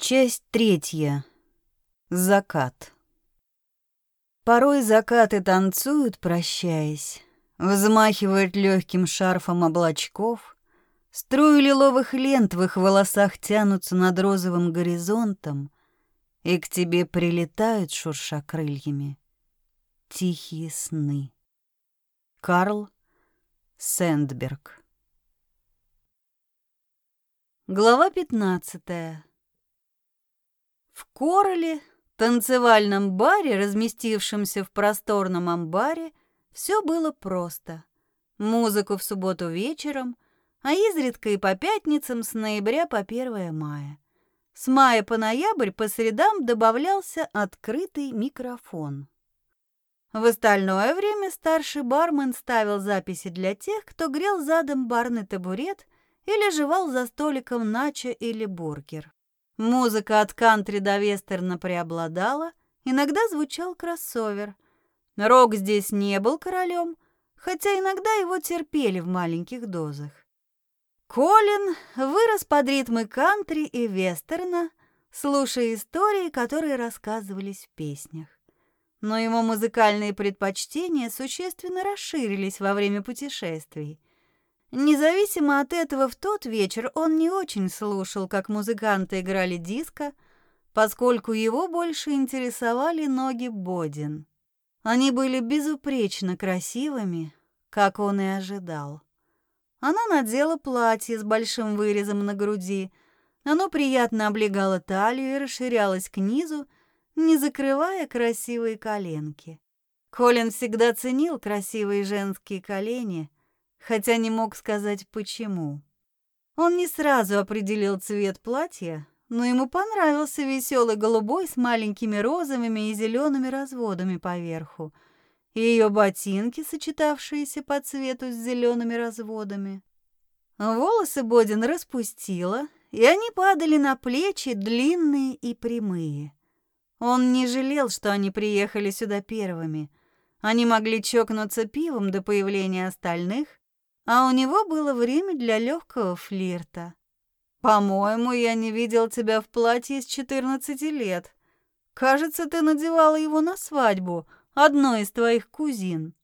Часть третья. Закат. Порой закаты танцуют, прощаясь, взмахивают легким шарфом облачков, струи лиловых лент в их волосах тянутся над розовым горизонтом, и к тебе прилетают, шурша крыльями, тихие сны. Карл Сэндберг. Глава пятнадцатая. В Короле, танцевальном баре, разместившемся в просторном амбаре, все было просто. Музыку в субботу вечером, а изредка и по пятницам с ноября по 1 мая. С мая по ноябрь по средам добавлялся открытый микрофон. В остальное время старший бармен ставил записи для тех, кто грел задом барный табурет или жевал за столиком начо или бургер. Музыка от кантри до вестерна преобладала, иногда звучал кроссовер. Рок здесь не был королем, хотя иногда его терпели в маленьких дозах. Колин вырос под ритмы кантри и вестерна, слушая истории, которые рассказывались в песнях. Но его музыкальные предпочтения существенно расширились во время путешествий – Независимо от этого, в тот вечер он не очень слушал, как музыканты играли диско, поскольку его больше интересовали ноги Бодин. Они были безупречно красивыми, как он и ожидал. Она надела платье с большим вырезом на груди. Оно приятно облегало талию и расширялось к низу, не закрывая красивые коленки. Колин всегда ценил красивые женские колени — хотя не мог сказать почему. Он не сразу определил цвет платья, но ему понравился веселый голубой с маленькими розовыми и зелеными разводами поверху, и ее ботинки, сочетавшиеся по цвету с зелеными разводами. Волосы Бодин распустила, и они падали на плечи, длинные и прямые. Он не жалел, что они приехали сюда первыми. Они могли чокнуться пивом до появления остальных, а у него было время для легкого флирта. «По-моему, я не видел тебя в платье с 14 лет. Кажется, ты надевала его на свадьбу одной из твоих кузин.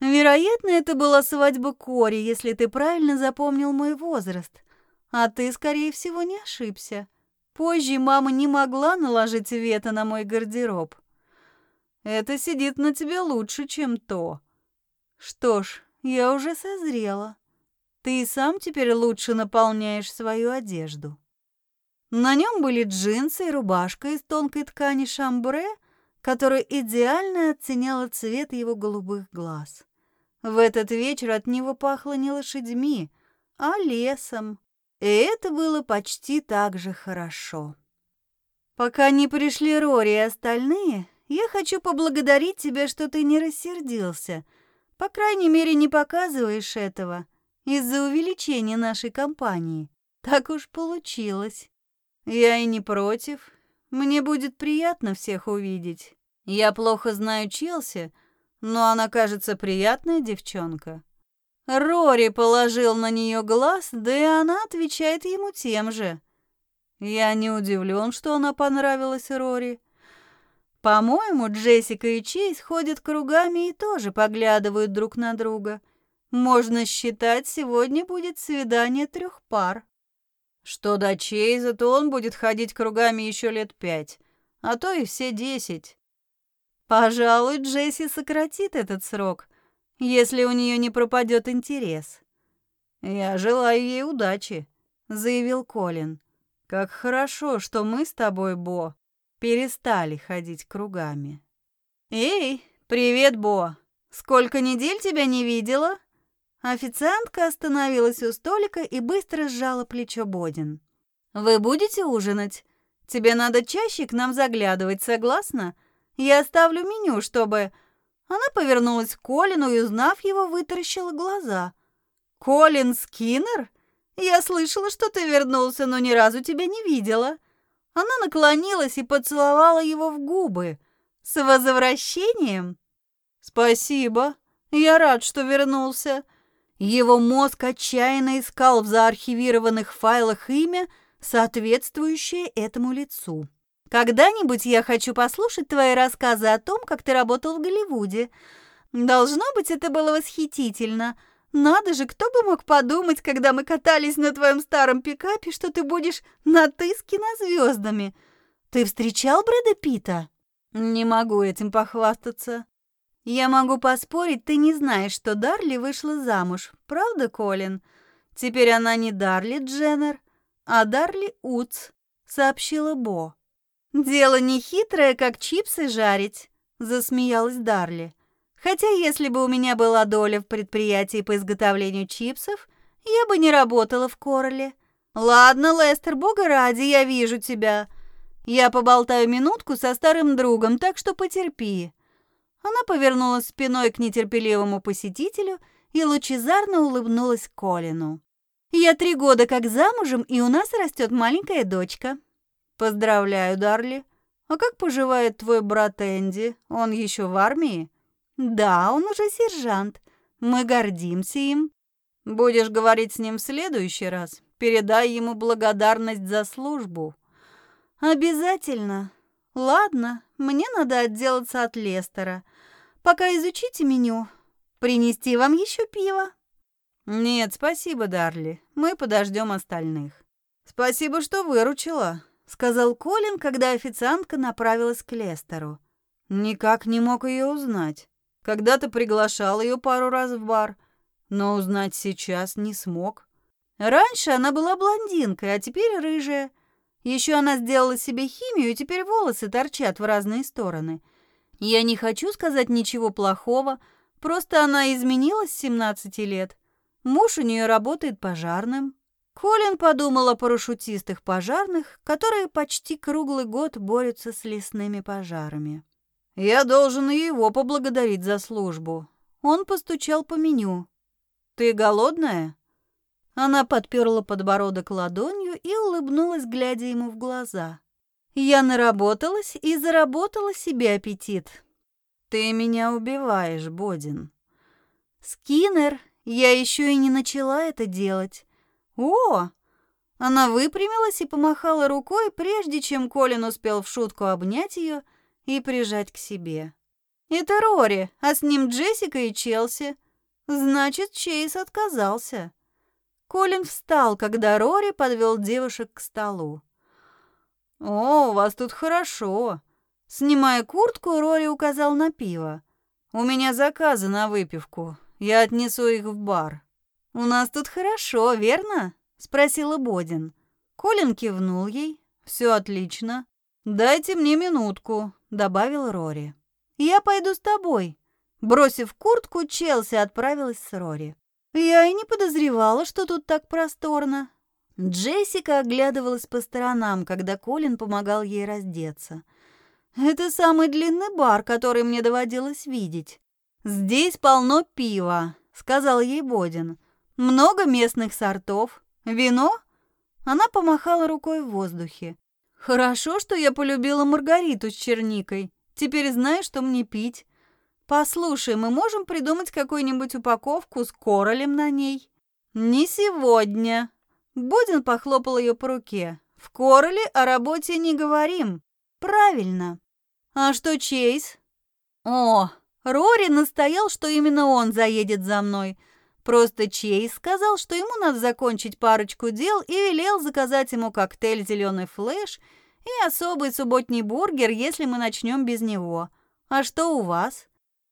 Вероятно, это была свадьба Кори, если ты правильно запомнил мой возраст. А ты, скорее всего, не ошибся. Позже мама не могла наложить вето на мой гардероб. Это сидит на тебе лучше, чем то. Что ж, я уже созрела. Ты и сам теперь лучше наполняешь свою одежду. На нем были джинсы и рубашка из тонкой ткани шамбре, которая идеально оттеняла цвет его голубых глаз. В этот вечер от него пахло не лошадьми, а лесом, и это было почти так же хорошо. Пока не пришли Рори и остальные, я хочу поблагодарить тебя, что ты не рассердился — по крайней мере, не показываешь этого из-за увеличения нашей компании. Так уж получилось. Я и не против. Мне будет приятно всех увидеть. Я плохо знаю Челси, но она, кажется, приятная девчонка. Рори положил на нее глаз, да и она отвечает ему тем же. Я не удивлен, что она понравилась Рори. По-моему, Джессика и Чейз ходят кругами и тоже поглядывают друг на друга. Можно считать, сегодня будет свидание трех пар. Что до Чейза, то он будет ходить кругами еще лет пять, а то и все десять. Пожалуй, Джесси сократит этот срок, если у нее не пропадет интерес. Я желаю ей удачи, заявил Колин. Как хорошо, что мы с тобой, Бо, перестали ходить кругами. «Эй, привет, Бо! Сколько недель тебя не видела?» Официантка остановилась у столика и быстро сжала плечо Бодин. «Вы будете ужинать? Тебе надо чаще к нам заглядывать, согласна? Я оставлю меню, чтобы...» Она повернулась к Колину и, узнав его, вытаращила глаза. «Колин Скиннер? Я слышала, что ты вернулся, но ни разу тебя не видела». Она наклонилась и поцеловала его в губы. «С возвращением?» «Спасибо. Я рад, что вернулся». Его мозг отчаянно искал в заархивированных файлах имя, соответствующее этому лицу. Когда-нибудь я хочу послушать твои рассказы о том, как ты работал в Голливуде. Должно быть, это было восхитительно. Надо же, кто бы мог подумать, когда мы катались на твоем старом пикапе, что ты будешь на ты с кинозвездами. Ты встречал Брэда Питта? Не могу этим похвастаться. Я могу поспорить, ты не знаешь, что Дарли вышла замуж. Правда, Колин? Теперь она не Дарли Дженнер, а Дарли Утс, сообщила Бо. Дело не хитрое, как чипсы жарить, засмеялась Дарли. Хотя если бы у меня была доля в предприятии по изготовлению чипсов, я бы не работала в Короле. Ладно, Лестер, бога ради, я вижу тебя. Я поболтаю минутку со старым другом, так что потерпи. Она повернулась спиной к нетерпеливому посетителю и лучезарно улыбнулась Колину. «Я три года как замужем, и у нас растет маленькая дочка». «Поздравляю, Дарли. А как поживает твой брат Энди? Он еще в армии?» «Да, он уже сержант. Мы гордимся им». «Будешь говорить с ним в следующий раз. Передай ему благодарность за службу». «Обязательно. Ладно, мне надо отделаться от Лестера. Пока изучите меню. Принести вам еще пиво?» «Нет, спасибо, Дарли. Мы подождем остальных». «Спасибо, что выручила», — сказал Колин, когда официантка направилась к Лестеру. Никак не мог ее узнать. Когда-то приглашал ее пару раз в бар, но узнать сейчас не смог. Раньше она была блондинкой, а теперь рыжая. Еще она сделала себе химию, и теперь волосы торчат в разные стороны. Я не хочу сказать ничего плохого, просто она изменилась с 17 лет. Муж у нее работает пожарным. Колин подумал о парашютистах пожарных, которые почти круглый год борются с лесными пожарами. «Я должен его поблагодарить за службу». Он постучал по меню. «Ты голодная?» Она подперла подбородок ладонью и улыбнулась, глядя ему в глаза. «Я наработалась и заработала себе аппетит». «Ты меня убиваешь, Бодин». «Скиннер, я еще и не начала это делать». «О!» Она выпрямилась и помахала рукой, прежде чем Колин успел в шутку обнять ее и прижать к себе. «Это Рори, а с ним Джессика и Челси. Значит, Чейз отказался». Колин встал, когда Рори подвел девушек к столу. «О, у вас тут хорошо!» Снимая куртку, Рори указал на пиво. «У меня заказы на выпивку. Я отнесу их в бар». «У нас тут хорошо, верно?» — спросила Бодин. Колин кивнул ей. «Все отлично. Дайте мне минутку», — добавил Рори. «Я пойду с тобой». Бросив куртку, Челси отправилась с Рори. Я и не подозревала, что тут так просторно. Джессика оглядывалась по сторонам, когда Колин помогал ей раздеться. Это самый длинный бар, который мне доводилось видеть. Здесь полно пива, сказал ей Бодин. Много местных сортов. Вино? Она помахала рукой в воздухе. Хорошо, что я полюбила Маргариту с черникой. Теперь знаю, что мне пить. Послушай, мы можем придумать какую-нибудь упаковку с королем на ней. Не сегодня. Бодин похлопал ее по руке. В короле о работе не говорим. Правильно. А что Чейз? О, Рори настоял, что именно он заедет за мной. Просто Чейз сказал, что ему надо закончить парочку дел и велел заказать ему коктейль «Зеленый флэш» и особый субботний бургер, если мы начнем без него. А что у вас?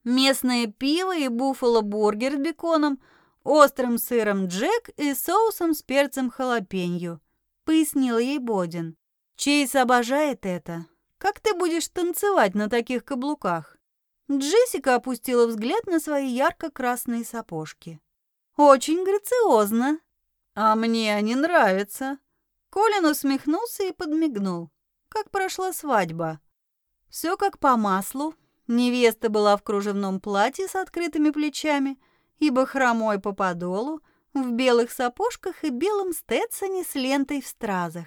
местное пиво и буффало-бургер с беконом, острым сыром джек и соусом с перцем халапеньо», — пояснила ей Бодин. «Чейз обожает это. Как ты будешь танцевать на таких каблуках?» Джессика опустила взгляд на свои ярко-красные сапожки. «Очень грациозно». «А мне они нравятся». Колин усмехнулся и подмигнул. «Как прошла свадьба?» «Все как по маслу», Невеста была в кружевном платье с открытыми плечами и бахромой по подолу, в белых сапожках и белом стетсоне с лентой в стразах.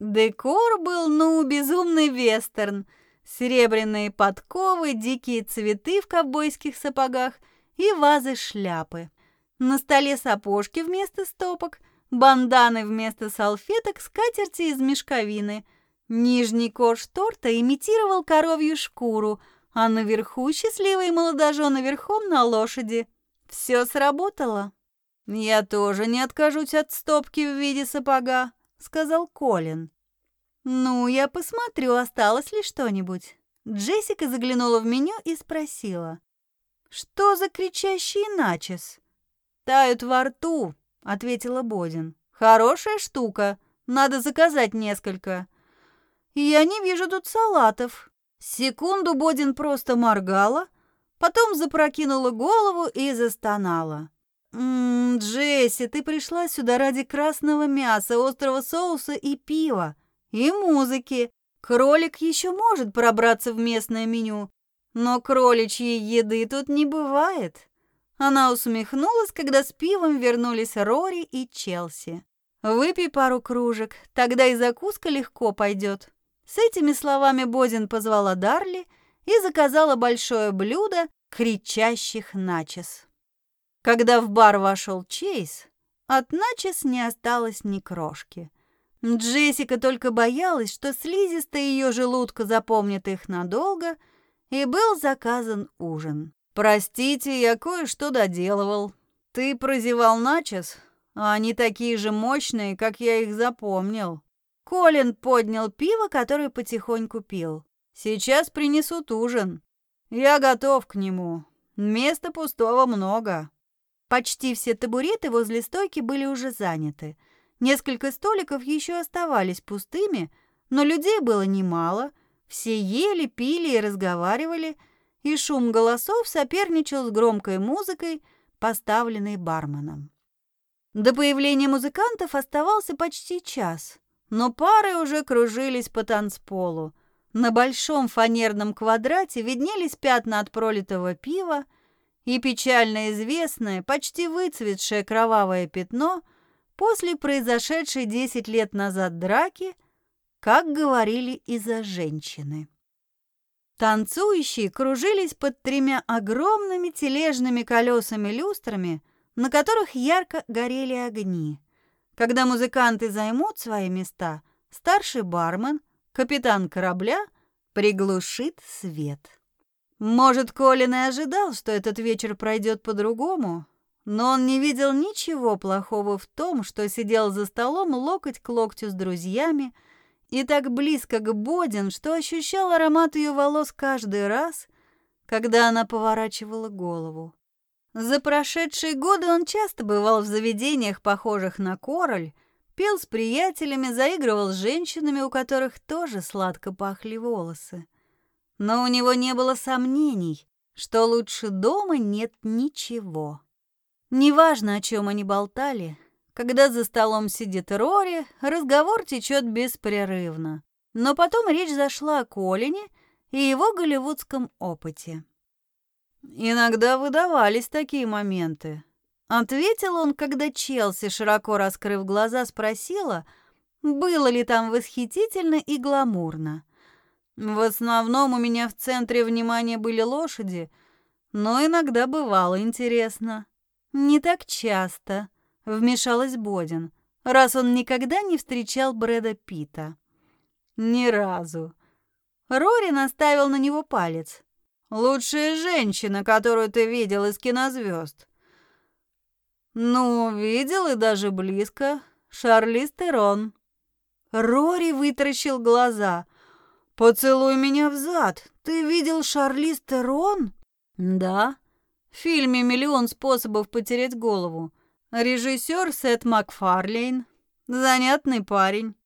Декор был, ну, безумный вестерн. Серебряные подковы, дикие цветы в ковбойских сапогах и вазы-шляпы. На столе сапожки вместо стопок, банданы вместо салфеток, скатерти из мешковины. Нижний корж торта имитировал коровью шкуру, а наверху счастливые молодожены верхом на лошади. Все сработало. «Я тоже не откажусь от стопки в виде сапога», — сказал Колин. «Ну, я посмотрю, осталось ли что-нибудь». Джессика заглянула в меню и спросила. «Что за кричащий начес?» «Тают во рту», — ответила Бодин. «Хорошая штука. Надо заказать несколько». «Я не вижу тут салатов». Секунду Бодин просто моргала, потом запрокинула голову и застонала. «М -м, «Джесси, ты пришла сюда ради красного мяса, острого соуса и пива, и музыки. Кролик еще может пробраться в местное меню, но кроличьей еды тут не бывает». Она усмехнулась, когда с пивом вернулись Рори и Челси. «Выпей пару кружек, тогда и закуска легко пойдет». С этими словами Бодин позвала Дарли и заказала большое блюдо кричащих начес. Когда в бар вошел Чейз, от начес не осталось ни крошки. Джессика только боялась, что слизистая ее желудка запомнит их надолго, и был заказан ужин. «Простите, я кое-что доделывал. Ты прозевал начес, а они такие же мощные, как я их запомнил». Колин поднял пиво, которое потихоньку пил. «Сейчас принесут ужин. Я готов к нему. Места пустого много». Почти все табуреты возле стойки были уже заняты. Несколько столиков еще оставались пустыми, но людей было немало. Все ели, пили и разговаривали, и шум голосов соперничал с громкой музыкой, поставленной барменом. До появления музыкантов оставался почти час, но пары уже кружились по танцполу. На большом фанерном квадрате виднелись пятна от пролитого пива, и печально известное, почти выцветшее кровавое пятно после произошедшей десять лет назад драки, как говорили из-за женщины. Танцующие кружились под тремя огромными тележными колесами-люстрами, на которых ярко горели огни. Когда музыканты займут свои места, старший бармен, капитан корабля, приглушит свет. Может, Колин и ожидал, что этот вечер пройдет по-другому, но он не видел ничего плохого в том, что сидел за столом локоть к локтю с друзьями и так близко к Бодин, что ощущал аромат ее волос каждый раз, когда она поворачивала голову. За прошедшие годы он часто бывал в заведениях, похожих на король, пел с приятелями, заигрывал с женщинами, у которых тоже сладко пахли волосы но у него не было сомнений, что лучше дома нет ничего. Неважно, о чем они болтали, когда за столом сидит Рори, разговор течет беспрерывно. Но потом речь зашла о Колине и его голливудском опыте. Иногда выдавались такие моменты. Ответил он, когда Челси, широко раскрыв глаза, спросила, было ли там восхитительно и гламурно. В основном у меня в центре внимания были лошади, но иногда бывало интересно. Не так часто, вмешалась Бодин, раз он никогда не встречал Брэда Питта. Ни разу. Рори наставил на него палец. Лучшая женщина, которую ты видел из кинозвезд. Ну, видел и даже близко. Шарлиз Терон. Рори вытаращил глаза. «Поцелуй меня в зад. Ты видел Шарлиз Терон?» «Да». В фильме «Миллион способов потерять голову». Режиссер Сет Макфарлейн. Занятный парень.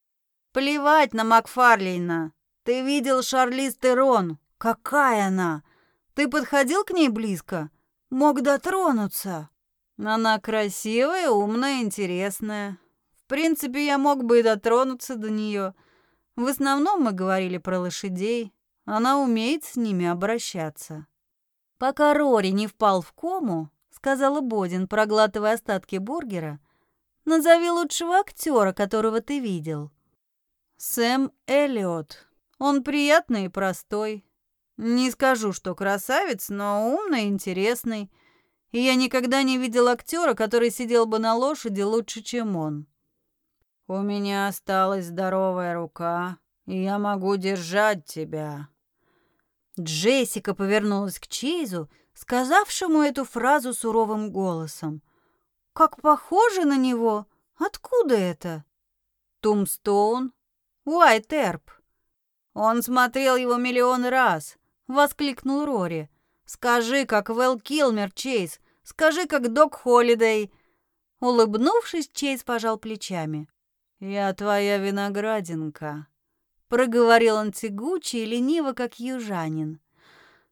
Плевать на Макфарлейна. Ты видел Шарлиз Терон. Какая она? Ты подходил к ней близко? Мог дотронуться. Она красивая, умная, интересная. В принципе, я мог бы и дотронуться до нее. В основном мы говорили про лошадей. Она умеет с ними обращаться. Пока Рори не впал в кому, сказала Бодин, проглатывая остатки бургера, назови лучшего актера, которого ты видел. Сэм Эллиот. Он приятный и простой. Не скажу, что красавец, но умный и интересный. И я никогда не видел актера, который сидел бы на лошади лучше, чем он. У меня осталась здоровая рука, и я могу держать тебя. Джессика повернулась к Чейзу, сказавшему эту фразу суровым голосом. Как похоже на него! Откуда это? Тумстоун? Уайт Эрп. Он смотрел его миллион раз, воскликнул Рори. Скажи, как Вэл Килмер, Чейз. Скажи, как Док Холидей. Улыбнувшись, Чейз пожал плечами. «Я твоя виноградинка», — проговорил он тягуче и лениво, как южанин.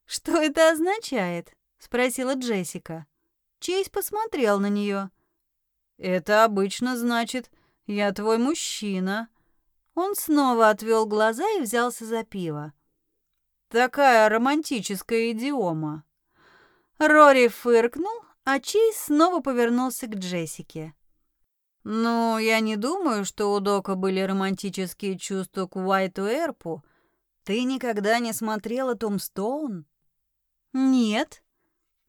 «Что это означает?» — спросила Джессика. Чейз посмотрел на нее. «Это обычно значит, я твой мужчина». Он снова отвел глаза и взялся за пиво. Такая романтическая идиома. Рори фыркнул, а Чейз снова повернулся к Джессике. «Ну, я не думаю, что у Дока были романтические чувства к Уайту Эрпу. Ты никогда не смотрела Томстоун?» «Нет».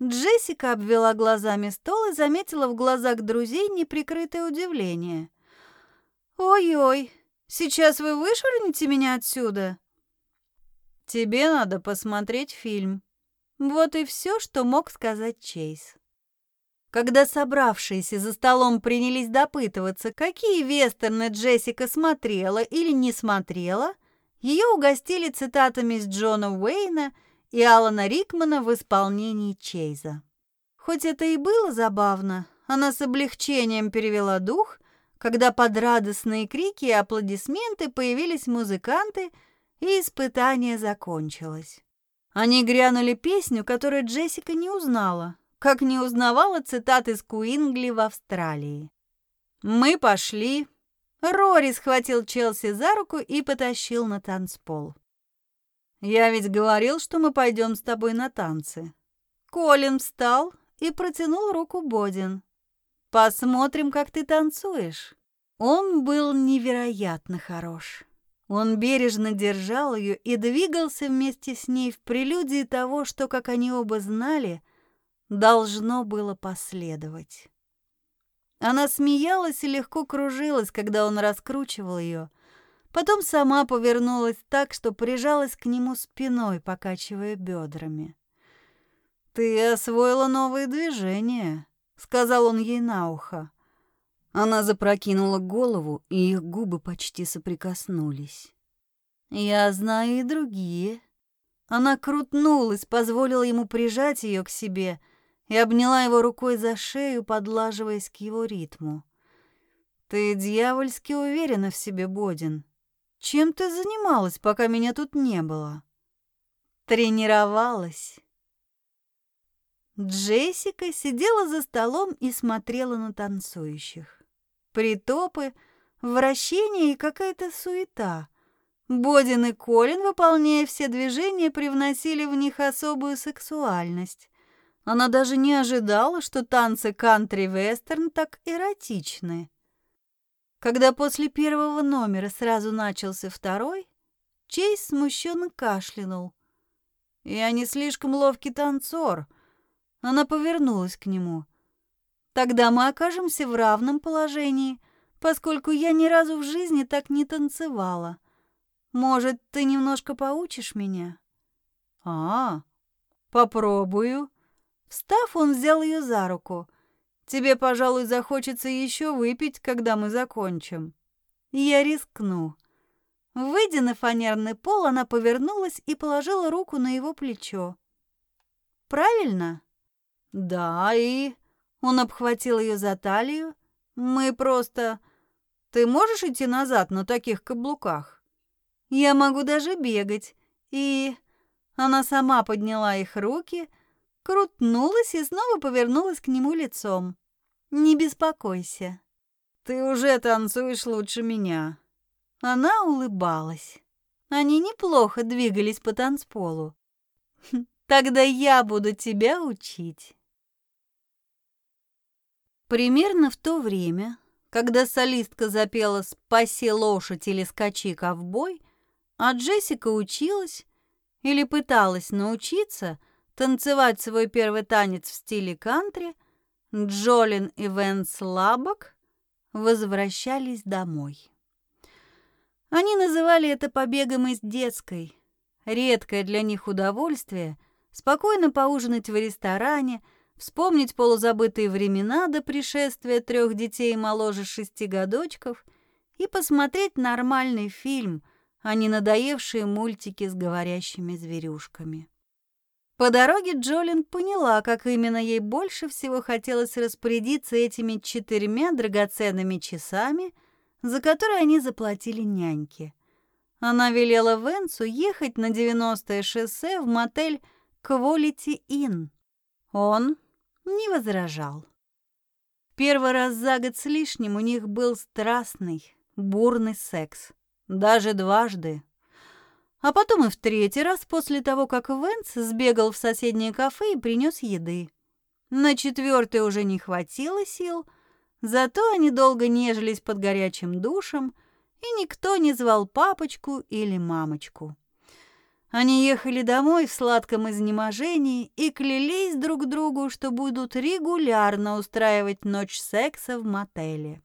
Джессика обвела глазами стол и заметила в глазах друзей неприкрытое удивление. «Ой-ой, сейчас вы вышвырнете меня отсюда?» «Тебе надо посмотреть фильм». Вот и все, что мог сказать Чейз. Когда собравшиеся за столом принялись допытываться, какие вестерны Джессика смотрела или не смотрела, ее угостили цитатами из Джона Уэйна и Алана Рикмана в исполнении Чейза. Хоть это и было забавно, она с облегчением перевела дух, когда под радостные крики и аплодисменты появились музыканты, и испытание закончилось. Они грянули песню, которую Джессика не узнала, как не узнавала цитат из Куингли в Австралии. «Мы пошли». Рори схватил Челси за руку и потащил на танцпол. «Я ведь говорил, что мы пойдем с тобой на танцы». Колин встал и протянул руку Бодин. «Посмотрим, как ты танцуешь». Он был невероятно хорош. Он бережно держал ее и двигался вместе с ней в прелюдии того, что, как они оба знали, должно было последовать. Она смеялась и легко кружилась, когда он раскручивал ее. Потом сама повернулась так, что прижалась к нему спиной, покачивая бедрами. «Ты освоила новые движения», — сказал он ей на ухо. Она запрокинула голову, и их губы почти соприкоснулись. «Я знаю и другие». Она крутнулась, позволила ему прижать ее к себе и обняла его рукой за шею, подлаживаясь к его ритму. «Ты дьявольски уверена в себе, Бодин. Чем ты занималась, пока меня тут не было?» «Тренировалась». Джессика сидела за столом и смотрела на танцующих притопы, вращение и какая-то суета. Бодин и Колин, выполняя все движения, привносили в них особую сексуальность. Она даже не ожидала, что танцы кантри-вестерн так эротичны. Когда после первого номера сразу начался второй, Чейз смущенно кашлянул. «Я не слишком ловкий танцор». Она повернулась к нему – Тогда мы окажемся в равном положении, поскольку я ни разу в жизни так не танцевала. Может, ты немножко поучишь меня? А, попробую. Встав, он взял ее за руку. Тебе, пожалуй, захочется еще выпить, когда мы закончим. Я рискну. Выйдя на фанерный пол, она повернулась и положила руку на его плечо. Правильно? Да, и он обхватил ее за талию. «Мы просто... Ты можешь идти назад на таких каблуках?» «Я могу даже бегать». И... Она сама подняла их руки, крутнулась и снова повернулась к нему лицом. «Не беспокойся. Ты уже танцуешь лучше меня». Она улыбалась. Они неплохо двигались по танцполу. «Тогда я буду тебя учить». Примерно в то время, когда солистка запела «Спаси лошадь» или «Скачи ковбой», а Джессика училась или пыталась научиться танцевать свой первый танец в стиле кантри, Джолин и Венс Лабок возвращались домой. Они называли это побегом из детской. Редкое для них удовольствие — спокойно поужинать в ресторане, вспомнить полузабытые времена до пришествия трех детей моложе шести годочков и посмотреть нормальный фильм, а не надоевшие мультики с говорящими зверюшками. По дороге Джолин поняла, как именно ей больше всего хотелось распорядиться этими четырьмя драгоценными часами, за которые они заплатили няньке. Она велела Венсу ехать на 90-е шоссе в мотель Quality Inn. Он не возражал. Первый раз за год с лишним у них был страстный, бурный секс. Даже дважды. А потом и в третий раз после того, как Венс сбегал в соседнее кафе и принес еды. На четвертый уже не хватило сил, зато они долго нежились под горячим душем, и никто не звал папочку или мамочку. Они ехали домой в сладком изнеможении и клялись друг другу, что будут регулярно устраивать ночь секса в мотеле.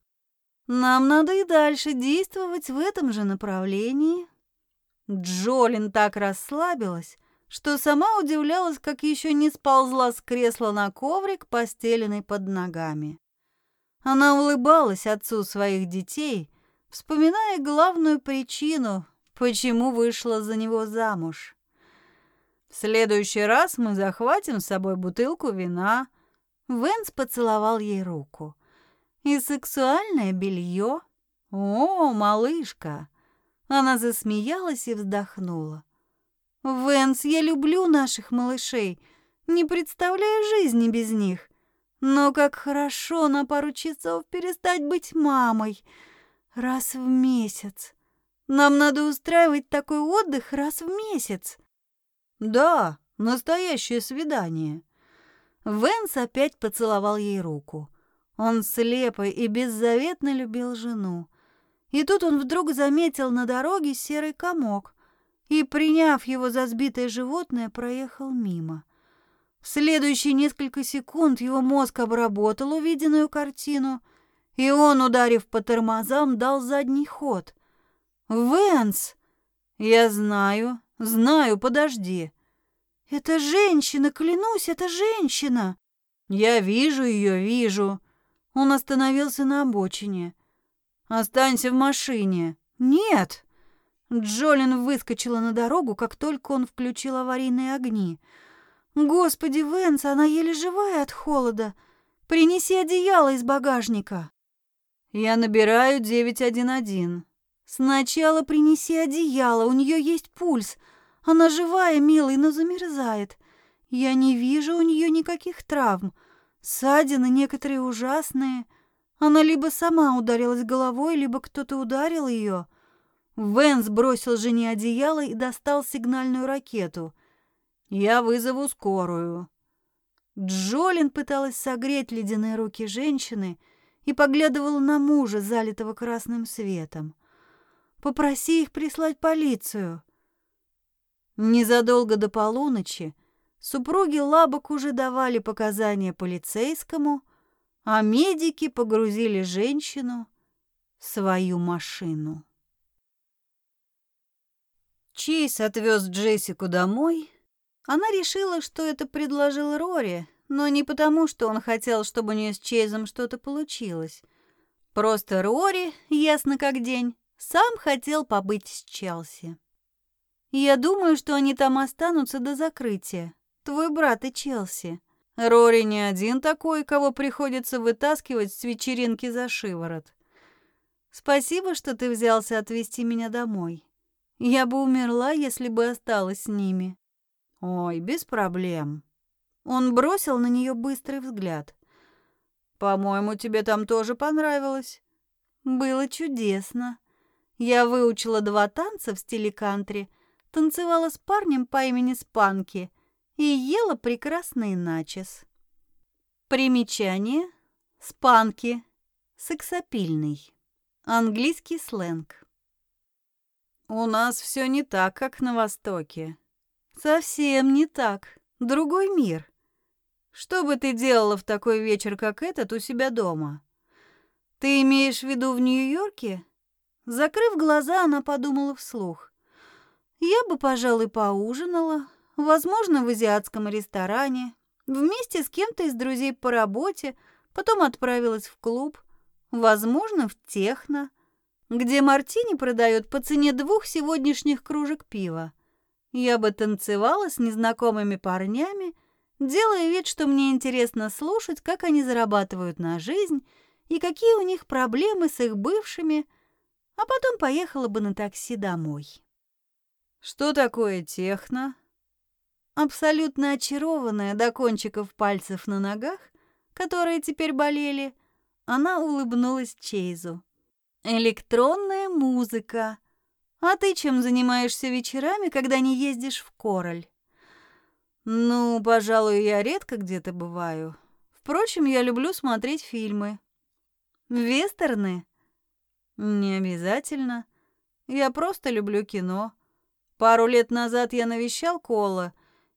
Нам надо и дальше действовать в этом же направлении, Джолин так расслабилась, что сама удивлялась, как еще не сползла с кресла на коврик, постеленный под ногами. Она улыбалась отцу своих детей, вспоминая главную причину, почему вышла за него замуж. «В следующий раз мы захватим с собой бутылку вина». Венс поцеловал ей руку. «И сексуальное белье. О, малышка, она засмеялась и вздохнула. «Венс, я люблю наших малышей, не представляю жизни без них. Но как хорошо на пару часов перестать быть мамой. Раз в месяц. Нам надо устраивать такой отдых раз в месяц». «Да, настоящее свидание». Венс опять поцеловал ей руку. Он слепо и беззаветно любил жену. И тут он вдруг заметил на дороге серый комок и, приняв его за сбитое животное, проехал мимо. В следующие несколько секунд его мозг обработал увиденную картину, и он, ударив по тормозам, дал задний ход. «Венс!» «Я знаю, знаю, подожди!» «Это женщина, клянусь, это женщина!» «Я вижу ее, вижу!» Он остановился на обочине. Останься в машине. Нет. Джолин выскочила на дорогу, как только он включил аварийные огни. Господи, Венс, она еле живая от холода. Принеси одеяло из багажника. Я набираю 911. Сначала принеси одеяло, у нее есть пульс. Она живая, милый, но замерзает. Я не вижу у нее никаких травм. Ссадины некоторые ужасные. Она либо сама ударилась головой, либо кто-то ударил ее. Венс бросил жене одеяло и достал сигнальную ракету. «Я вызову скорую». Джолин пыталась согреть ледяные руки женщины и поглядывала на мужа, залитого красным светом. «Попроси их прислать полицию». Незадолго до полуночи супруги Лабок уже давали показания полицейскому, а медики погрузили женщину в свою машину. Чейз отвез Джессику домой. Она решила, что это предложил Рори, но не потому, что он хотел, чтобы у нее с Чейзом что-то получилось. Просто Рори, ясно как день, сам хотел побыть с Челси. Я думаю, что они там останутся до закрытия. Твой брат и Челси. Рори не один такой, кого приходится вытаскивать с вечеринки за шиворот. Спасибо, что ты взялся отвезти меня домой. Я бы умерла, если бы осталась с ними. Ой, без проблем. Он бросил на нее быстрый взгляд. По-моему, тебе там тоже понравилось. Было чудесно. Я выучила два танца в стиле кантри, танцевала с парнем по имени Спанки — и ела прекрасный начес. Примечание. Спанки. Сексапильный. Английский сленг. У нас все не так, как на Востоке. Совсем не так. Другой мир. Что бы ты делала в такой вечер, как этот, у себя дома? Ты имеешь в виду в Нью-Йорке? Закрыв глаза, она подумала вслух. Я бы, пожалуй, поужинала, возможно, в азиатском ресторане, вместе с кем-то из друзей по работе, потом отправилась в клуб, возможно, в техно, где мартини продают по цене двух сегодняшних кружек пива. Я бы танцевала с незнакомыми парнями, делая вид, что мне интересно слушать, как они зарабатывают на жизнь и какие у них проблемы с их бывшими, а потом поехала бы на такси домой. Что такое техно? Абсолютно очарованная до кончиков пальцев на ногах, которые теперь болели, она улыбнулась Чейзу. «Электронная музыка. А ты чем занимаешься вечерами, когда не ездишь в Король?» «Ну, пожалуй, я редко где-то бываю. Впрочем, я люблю смотреть фильмы». «Вестерны?» «Не обязательно. Я просто люблю кино. Пару лет назад я навещал Кола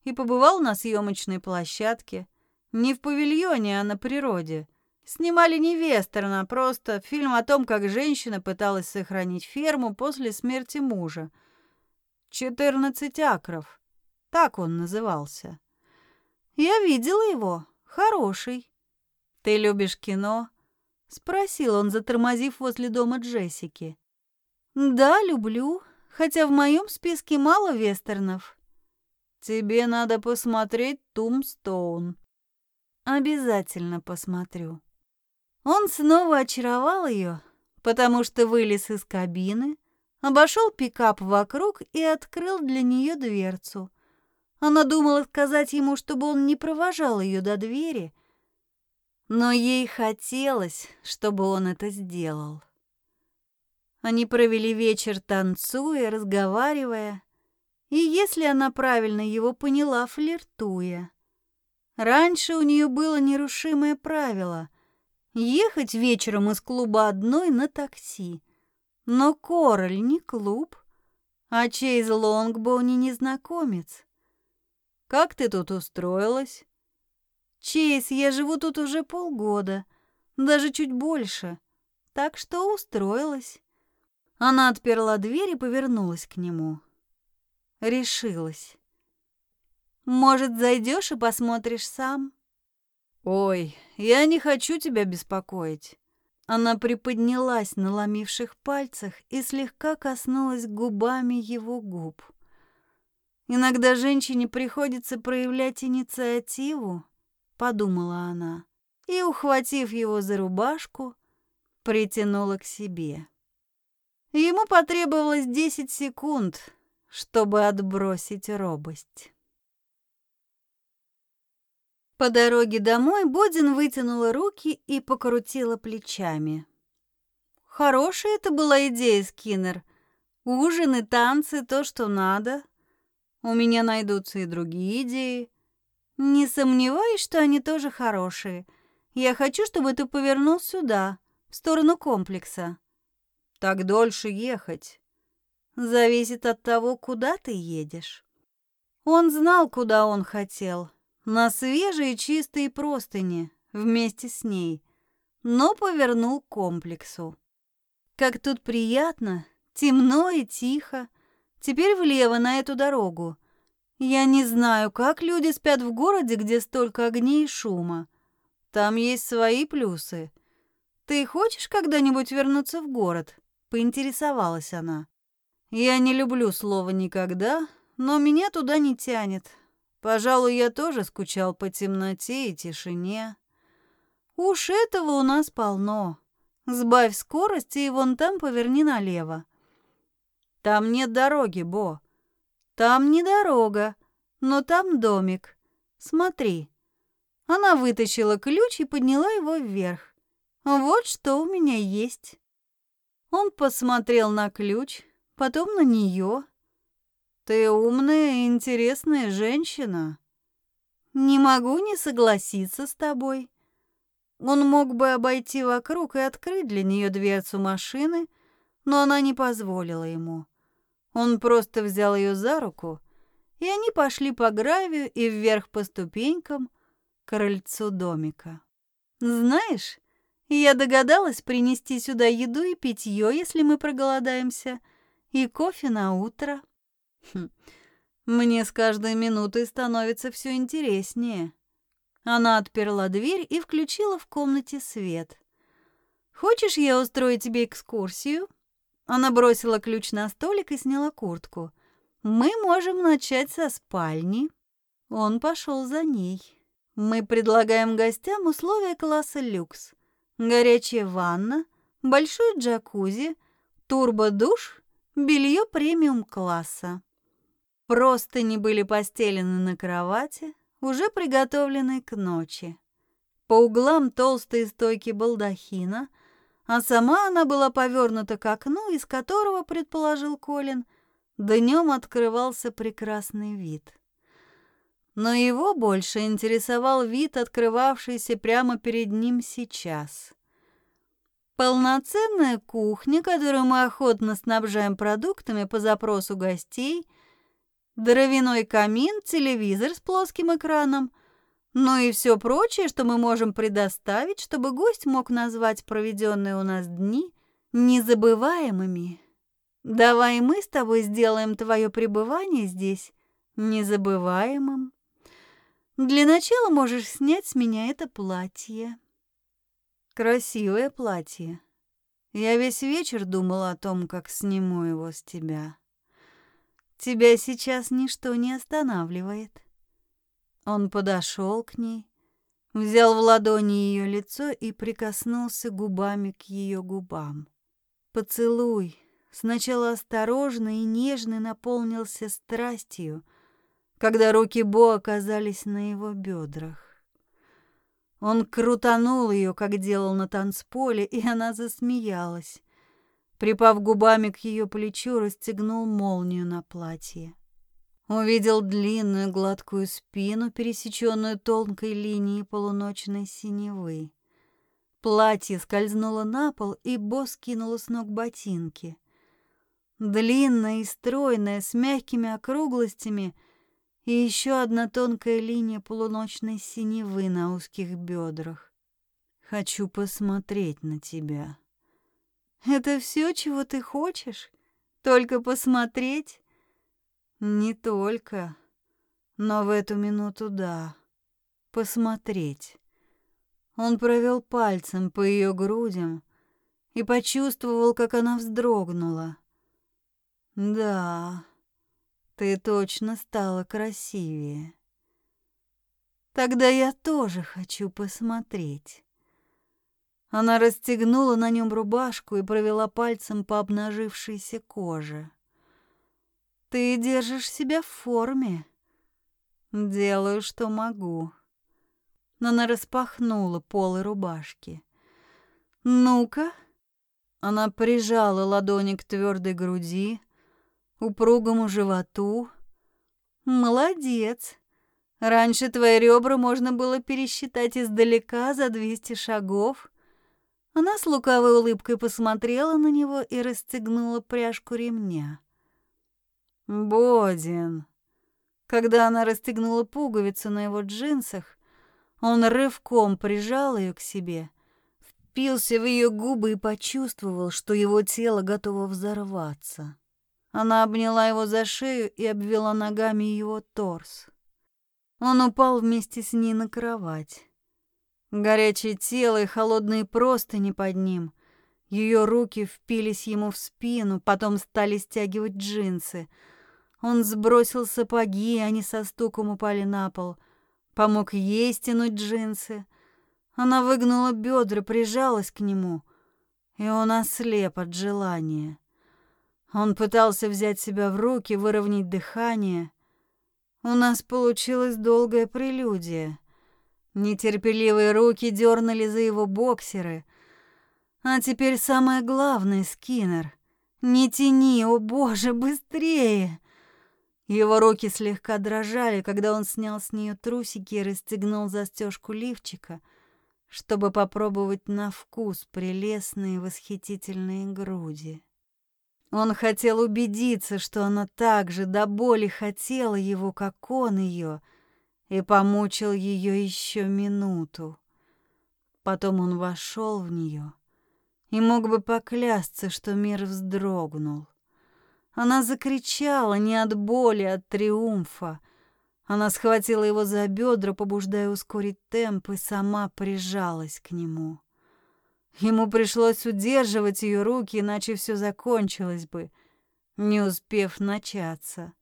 и побывал на съемочной площадке. Не в павильоне, а на природе. Снимали не вестерн, а просто фильм о том, как женщина пыталась сохранить ферму после смерти мужа. «Четырнадцать акров». Так он назывался. «Я видела его. Хороший». «Ты любишь кино?» — спросил он, затормозив возле дома Джессики. «Да, люблю, хотя в моем списке мало вестернов». «Тебе надо посмотреть «Тумстоун». «Обязательно посмотрю». Он снова очаровал ее, потому что вылез из кабины, обошел пикап вокруг и открыл для нее дверцу. Она думала сказать ему, чтобы он не провожал ее до двери, но ей хотелось, чтобы он это сделал. Они провели вечер танцуя, разговаривая, и, если она правильно его поняла, флиртуя. Раньше у нее было нерушимое правило Ехать вечером из клуба одной на такси. Но Король не клуб, а Чейз Лонгбоуни незнакомец. Как ты тут устроилась? Чейз, я живу тут уже полгода, даже чуть больше, так что устроилась. Она отперла дверь и повернулась к нему. Решилась. Может, зайдешь и посмотришь сам? «Ой, я не хочу тебя беспокоить». Она приподнялась на ломивших пальцах и слегка коснулась губами его губ. «Иногда женщине приходится проявлять инициативу», — подумала она, и, ухватив его за рубашку, притянула к себе. Ему потребовалось десять секунд, чтобы отбросить робость. По дороге домой Бодин вытянула руки и покрутила плечами. Хорошая это была идея, Скиннер. Ужин и танцы — то, что надо. У меня найдутся и другие идеи. Не сомневаюсь, что они тоже хорошие. Я хочу, чтобы ты повернул сюда, в сторону комплекса. Так дольше ехать. Зависит от того, куда ты едешь. Он знал, куда он хотел на свежие чистые простыни вместе с ней, но повернул к комплексу. Как тут приятно, темно и тихо. Теперь влево на эту дорогу. Я не знаю, как люди спят в городе, где столько огней и шума. Там есть свои плюсы. Ты хочешь когда-нибудь вернуться в город? Поинтересовалась она. Я не люблю слово «никогда», но меня туда не тянет. Пожалуй, я тоже скучал по темноте и тишине. Уж этого у нас полно. Сбавь скорость и вон там поверни налево. Там нет дороги, Бо. Там не дорога, но там домик. Смотри. Она вытащила ключ и подняла его вверх. Вот что у меня есть. Он посмотрел на ключ, потом на нее. Ты умная и интересная женщина. Не могу не согласиться с тобой. Он мог бы обойти вокруг и открыть для нее дверцу машины, но она не позволила ему. Он просто взял ее за руку, и они пошли по гравию и вверх по ступенькам к крыльцу домика. Знаешь, Я догадалась принести сюда еду и питье, если мы проголодаемся, и кофе на утро. Хм. Мне с каждой минутой становится все интереснее. Она отперла дверь и включила в комнате свет. «Хочешь, я устрою тебе экскурсию?» Она бросила ключ на столик и сняла куртку. «Мы можем начать со спальни». Он пошел за ней. «Мы предлагаем гостям условия класса люкс. Горячая ванна, большой джакузи, турбо-душ, белье премиум-класса. Просто не были постелены на кровати, уже приготовленной к ночи. По углам толстые стойки балдахина, а сама она была повернута к окну, из которого, предположил Колин, днем открывался прекрасный вид. Но его больше интересовал вид, открывавшийся прямо перед ним сейчас. Полноценная кухня, которую мы охотно снабжаем продуктами по запросу гостей, дровяной камин, телевизор с плоским экраном, ну и все прочее, что мы можем предоставить, чтобы гость мог назвать проведенные у нас дни незабываемыми. Давай мы с тобой сделаем твое пребывание здесь незабываемым. Для начала можешь снять с меня это платье. Красивое платье. Я весь вечер думала о том, как сниму его с тебя. Тебя сейчас ничто не останавливает. Он подошел к ней, взял в ладони ее лицо и прикоснулся губами к ее губам. Поцелуй, сначала осторожный и нежный, наполнился страстью — когда руки Бо оказались на его бедрах. Он крутанул ее, как делал на танцполе, и она засмеялась. Припав губами к ее плечу, расстегнул молнию на платье. Увидел длинную гладкую спину, пересеченную тонкой линией полуночной синевы. Платье скользнуло на пол, и Бо скинула с ног ботинки. Длинное и стройное, с мягкими округлостями — и еще одна тонкая линия полуночной синевы на узких бедрах. Хочу посмотреть на тебя. Это все, чего ты хочешь? Только посмотреть? Не только, но в эту минуту да. Посмотреть. Он провел пальцем по ее грудям и почувствовал, как она вздрогнула. Да. Ты точно стала красивее. Тогда я тоже хочу посмотреть. Она расстегнула на нем рубашку и провела пальцем по обнажившейся коже. Ты держишь себя в форме. Делаю, что могу. Но она распахнула полы рубашки. Ну-ка. Она прижала ладони к твердой груди, упругому животу. Молодец. Раньше твои ребра можно было пересчитать издалека за двести шагов. Она с лукавой улыбкой посмотрела на него и расстегнула пряжку ремня. Бодин. Когда она расстегнула пуговицу на его джинсах, он рывком прижал ее к себе, впился в ее губы и почувствовал, что его тело готово взорваться. Она обняла его за шею и обвела ногами его торс. Он упал вместе с ней на кровать. Горячее тело и холодные простыни под ним. Ее руки впились ему в спину, потом стали стягивать джинсы. Он сбросил сапоги, они со стуком упали на пол. Помог ей стянуть джинсы. Она выгнула бедра, прижалась к нему, и он ослеп от желания. Он пытался взять себя в руки, выровнять дыхание. У нас получилась долгая прелюдия. Нетерпеливые руки дернули за его боксеры. А теперь самое главное, Скиннер. Не тяни, о боже, быстрее! Его руки слегка дрожали, когда он снял с нее трусики и расстегнул застежку лифчика, чтобы попробовать на вкус прелестные восхитительные груди. Он хотел убедиться, что она так же до боли хотела его, как он ее, и помучил ее еще минуту. Потом он вошел в нее и мог бы поклясться, что мир вздрогнул. Она закричала не от боли, а от триумфа. Она схватила его за бедра, побуждая ускорить темп, и сама прижалась к нему. Ему пришлось удерживать ее руки, иначе все закончилось бы, не успев начаться.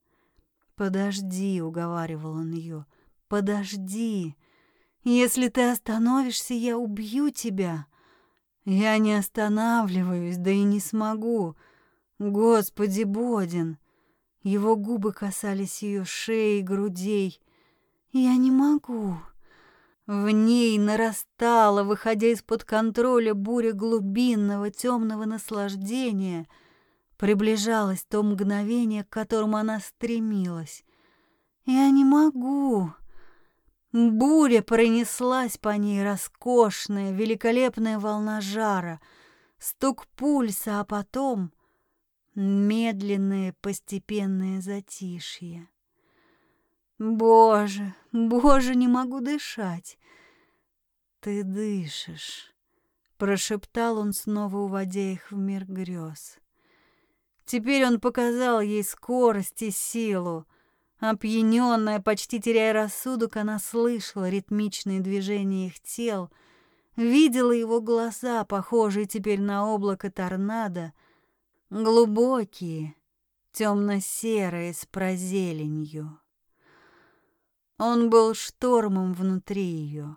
«Подожди», — уговаривал он ее, — «подожди. Если ты остановишься, я убью тебя. Я не останавливаюсь, да и не смогу. Господи, Бодин!» Его губы касались ее шеи и грудей. «Я не могу». В ней нарастала, выходя из-под контроля, буря глубинного темного наслаждения. Приближалось то мгновение, к которому она стремилась. «Я не могу». Буря пронеслась по ней, роскошная, великолепная волна жара, стук пульса, а потом медленное постепенное затишье. Боже, боже, не могу дышать. Ты дышишь, прошептал он, снова уводя их в мир грез. Теперь он показал ей скорость и силу. Опьяненная, почти теряя рассудок, она слышала ритмичные движения их тел, видела его глаза, похожие теперь на облако торнадо, глубокие, темно-серые с прозеленью. Он был штормом внутри ее.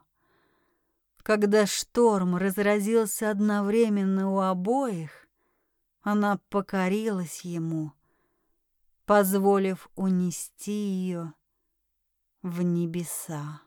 Когда шторм разразился одновременно у обоих, она покорилась ему — позволив унести ее в небеса.